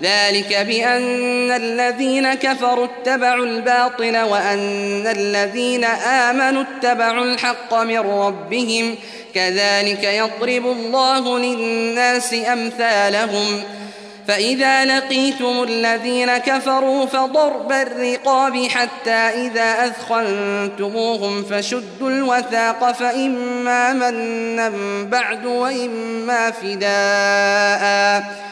ذلك بأن الذين كفروا اتبعوا الباطل وأن الذين آمنوا اتبعوا الحق من ربهم. كذلك يضرب الله للناس أمثالهم. فإذا لقيتم الذين كفروا فضرب الرقاب حتى إذا أثخنتموهم فشدوا الوثاق فإما منا بعد وإما فداءً.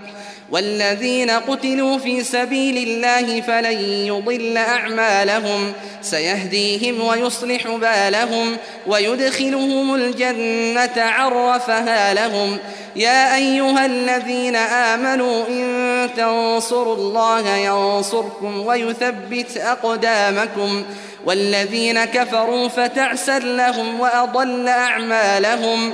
والذين قتلوا في سبيل الله فلن يضل أعمالهم. سيهديهم ويصلح بالهم ويدخلهم الجنة عرفها لهم. يا أيها الذين آمنوا إن تنصروا الله ينصركم ويثبت أقدامكم. والذين كفروا فتعسا لهم وأضل أعمالهم.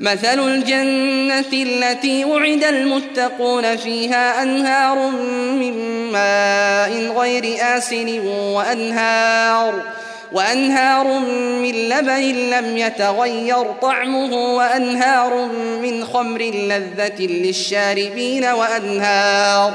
مثل الجنة التي وعد المتقون فيها أنهار من ماء غير آسن وأنهار وأنهار من لبن لم يتغير طعمه وأنهار من خمر لذة للشاربين وأنهار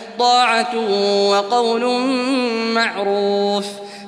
طاعة وقول معروف.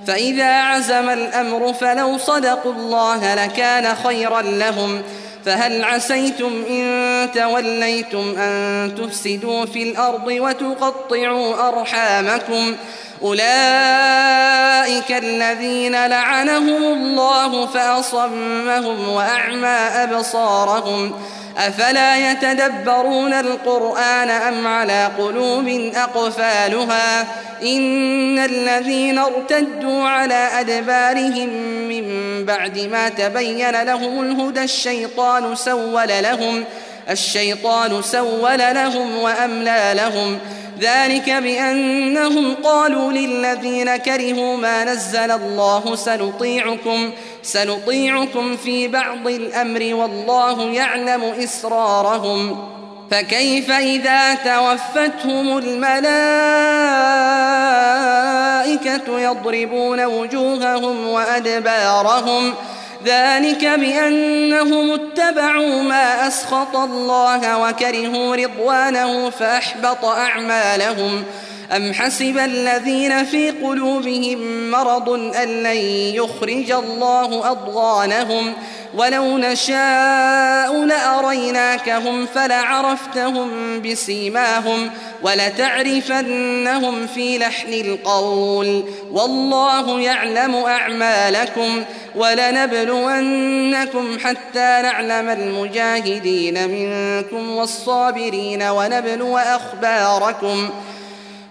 فإذا عزم الأمر فلو صدقوا الله لكان خيرا لهم. فهل عسيتم إن توليتم أن تفسدوا في الأرض وتقطعوا أرحامكم. أولئك الذين لعنهم الله فأصمهم وأعمى أبصارهم. أفلا يتدبرون القرآن أم على قلوب أقفالها؟ إن الذين ارتدوا على أدبارهم من بعد ما تبين لهم الهدى الشيطان سول لهم. الشيطان سول لهم وأملى لهم. ذلك بأنهم قالوا للذين كرهوا ما نزل الله سنطيعكم سنطيعكم في بعض الأمر والله يعلم إسرارهم. فكيف إذا توفتهم الملائكة يضربون وجوههم وأدبارهم؟ ذلك بأنهم اتبعوا ما أسخط الله وكرهوا رضوانه فأحبط أعمالهم أم حسب الذين في قلوبهم مرض أن لن يخرج الله أضغانهم ولو نشاء لأريناكهم فلعرفتهم بسيماهم ولتعرفنهم في لحن القول والله يعلم أعمالكم ولنبلونكم حتى نعلم المجاهدين منكم والصابرين ونبلو أخباركم